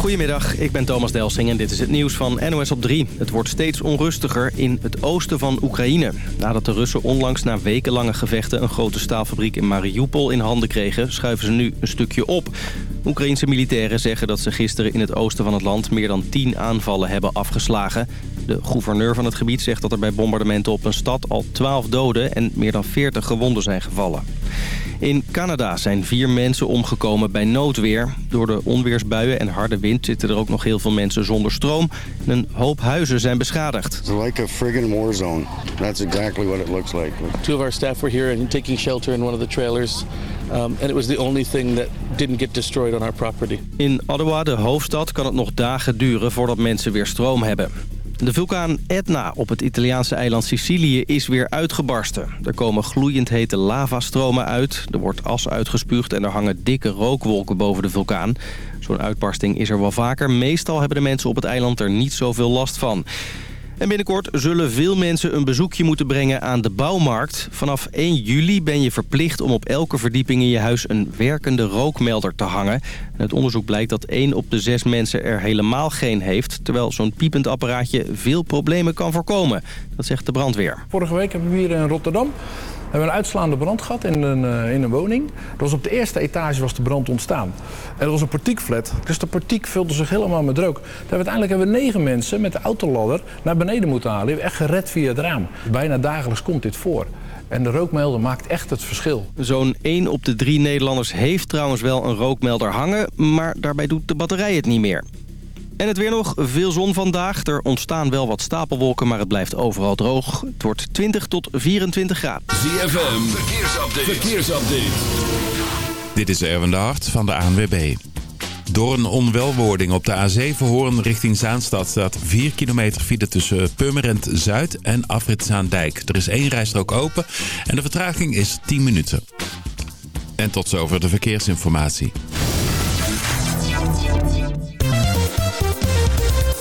Goedemiddag, ik ben Thomas Delsing en dit is het nieuws van NOS op 3. Het wordt steeds onrustiger in het oosten van Oekraïne. Nadat de Russen onlangs na wekenlange gevechten... een grote staalfabriek in Mariupol in handen kregen... schuiven ze nu een stukje op. Oekraïense militairen zeggen dat ze gisteren in het oosten van het land... meer dan 10 aanvallen hebben afgeslagen. De gouverneur van het gebied zegt dat er bij bombardementen op een stad... al 12 doden en meer dan 40 gewonden zijn gevallen. In Canada zijn vier mensen omgekomen bij noodweer. Door de onweersbuien en harde wind zitten er ook nog heel veel mensen zonder stroom. En een hoop huizen zijn beschadigd. It's like a friggin' war zone. That's exactly what it looks like. Two of our staff were here and taking shelter in one of the trailers. Um, and was the only thing that didn't get destroyed on property. In Ottawa, de hoofdstad, kan het nog dagen duren voordat mensen weer stroom hebben. De vulkaan Etna op het Italiaanse eiland Sicilië is weer uitgebarsten. Er komen gloeiend hete lavastromen uit, er wordt as uitgespuugd en er hangen dikke rookwolken boven de vulkaan. Zo'n uitbarsting is er wel vaker. Meestal hebben de mensen op het eiland er niet zoveel last van. En binnenkort zullen veel mensen een bezoekje moeten brengen aan de bouwmarkt. Vanaf 1 juli ben je verplicht om op elke verdieping in je huis een werkende rookmelder te hangen. En het onderzoek blijkt dat 1 op de 6 mensen er helemaal geen heeft... terwijl zo'n piepend apparaatje veel problemen kan voorkomen. Dat zegt de brandweer. Vorige week hebben we hier in Rotterdam hebben we een uitslaande brand gehad in een, uh, in een woning. Dat was op de eerste etage was de brand ontstaan. En dat was een portiekflat, dus de portiek vulde zich helemaal met rook. Daar uiteindelijk hebben we negen mensen met de autoladder naar beneden moeten halen. Die hebben echt gered via het raam. Bijna dagelijks komt dit voor. En de rookmelder maakt echt het verschil. Zo'n 1 op de 3 Nederlanders heeft trouwens wel een rookmelder hangen... maar daarbij doet de batterij het niet meer. En het weer nog, veel zon vandaag. Er ontstaan wel wat stapelwolken, maar het blijft overal droog. Het wordt 20 tot 24 graden. ZFM, verkeersupdate. verkeersupdate. Dit is Erwin de Hart van de ANWB. Door een onwelwording op de A7 Hoorn richting Zaanstad staat 4 kilometer file tussen Purmerend Zuid en Afrit Zaandijk. Er is één rijstrook open en de vertraging is 10 minuten. En tot zover de verkeersinformatie.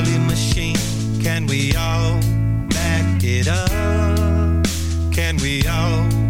holy machine. Can we all back it up? Can we all?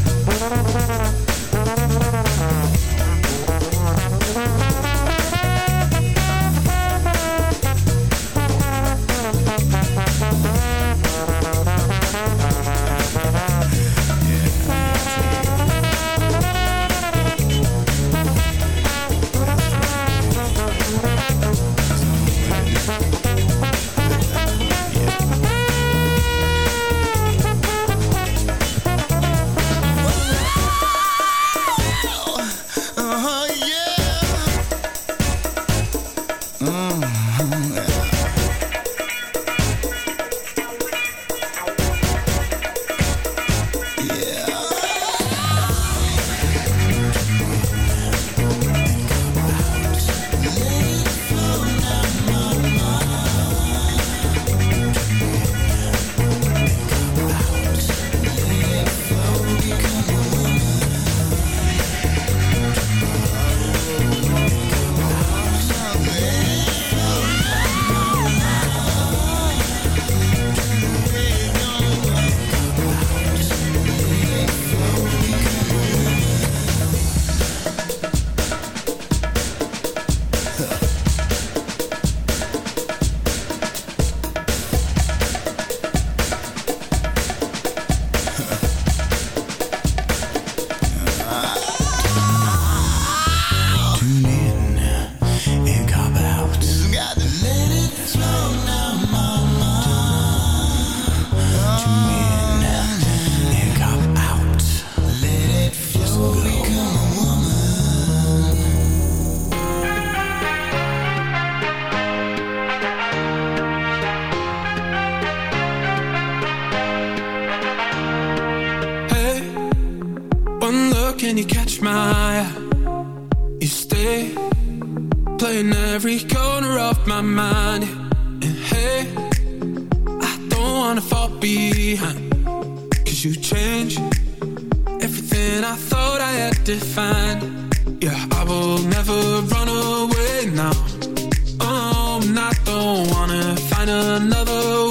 playing every corner of my mind. And hey, I don't wanna fall behind. Cause you change everything I thought I had defined. Yeah, I will never run away now. Oh, I don't wanna find another way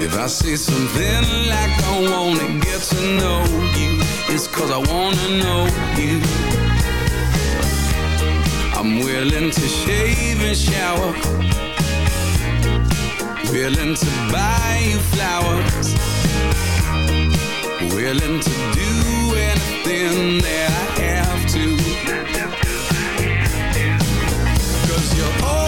If I see something like I wanna get to know you It's cause I wanna know you. I'm willing to shave and shower. Willing to buy you flowers. Willing to do anything that I have to. Cause you're all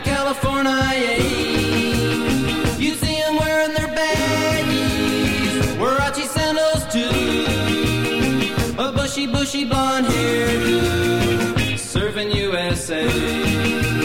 California. Yeah. You see them wearing their baggies, Warachi sandals too. A bushy, bushy blonde hairdo, serving USA.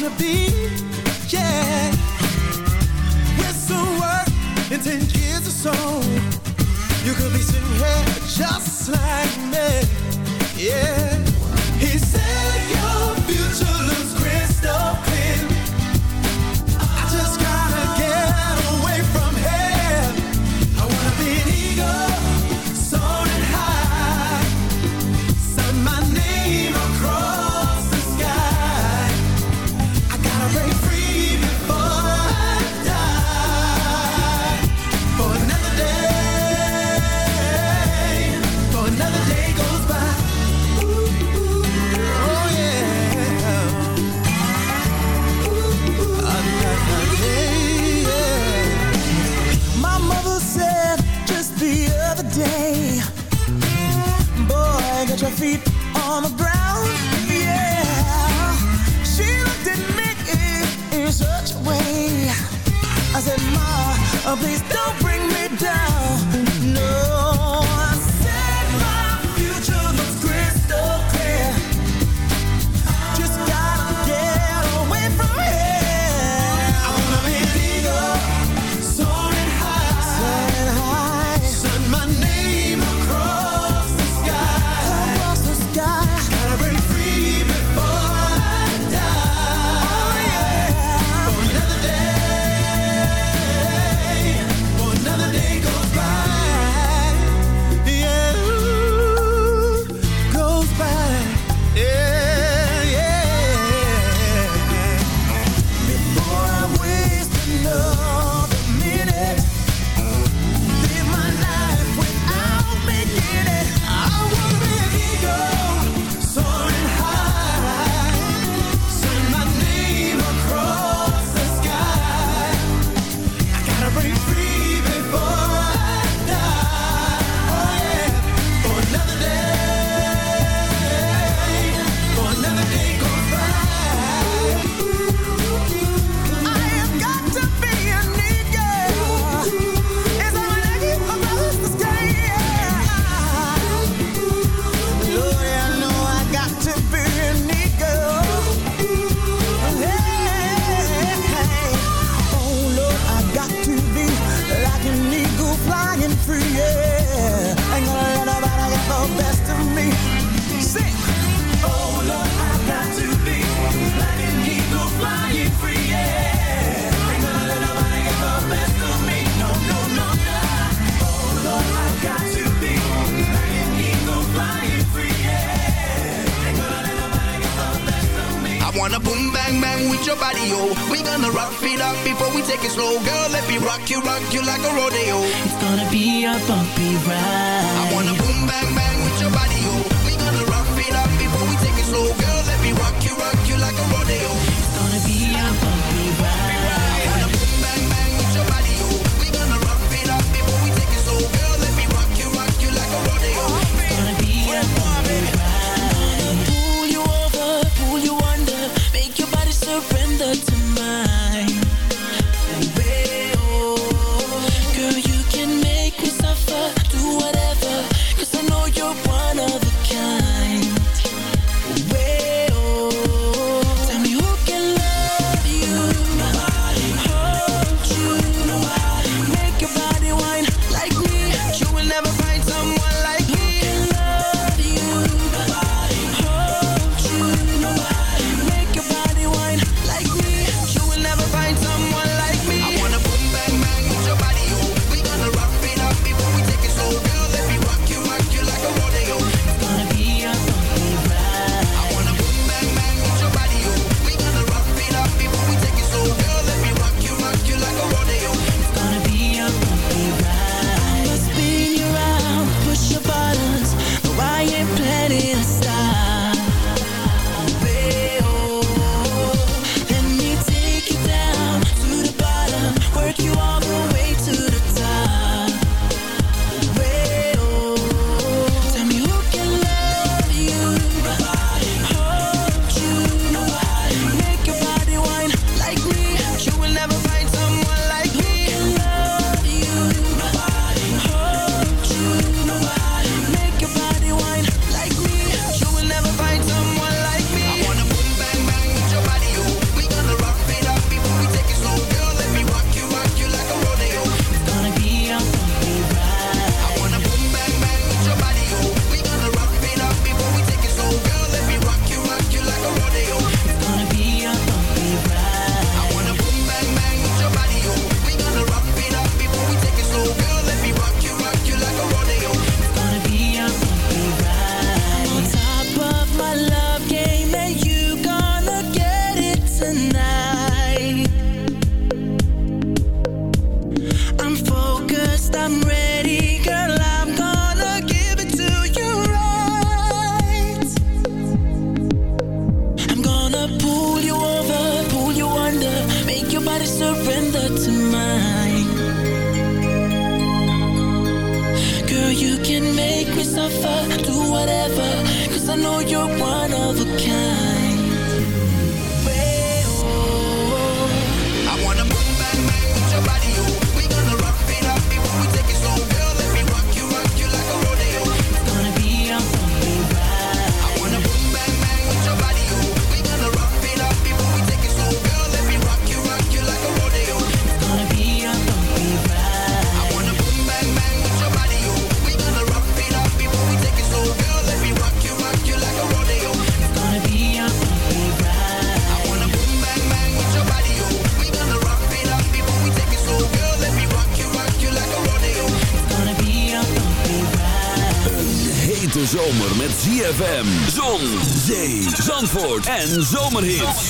To be, yeah. With some work in ten years or so, you could be just like me, yeah. Oh, please don't night. En zomerhits.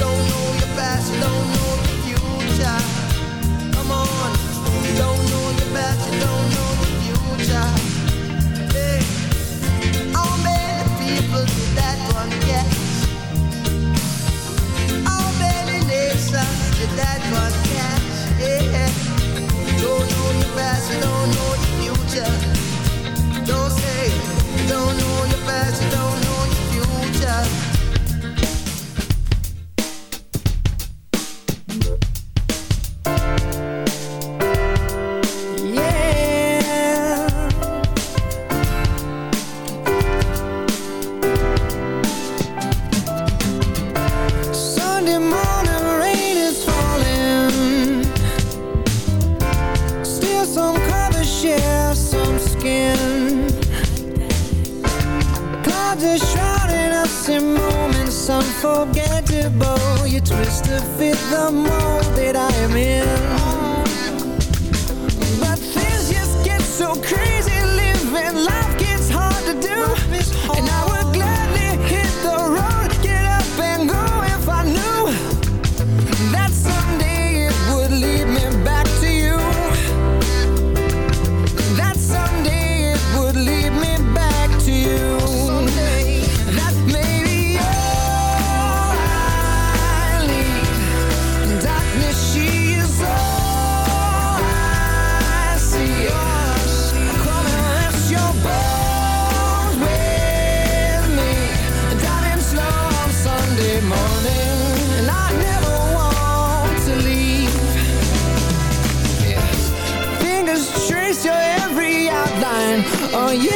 Don't know your past, don't know future. Come on, don't know your past, don't know future. Hey, many people that one many that one. Yeah. Don't know your past, don't know future. Don't say, don't know your past, don't know your future. Oh yeah,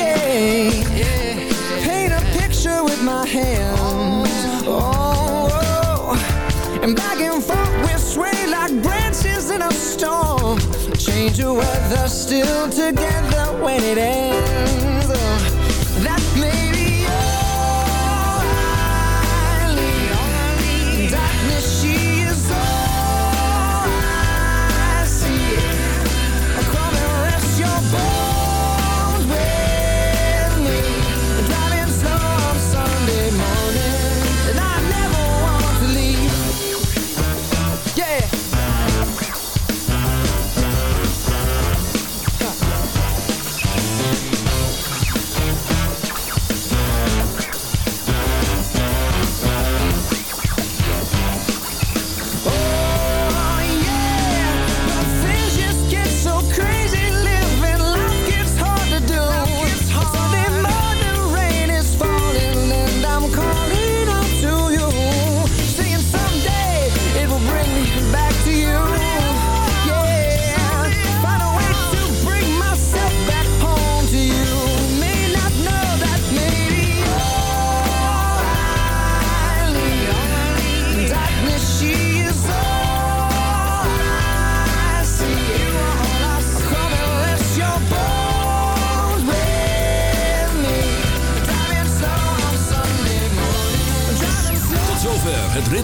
yeah, yeah. Paint a picture with my hands. Oh, oh, and back and forth we sway like branches in a storm. Change the weather, still together when it ends.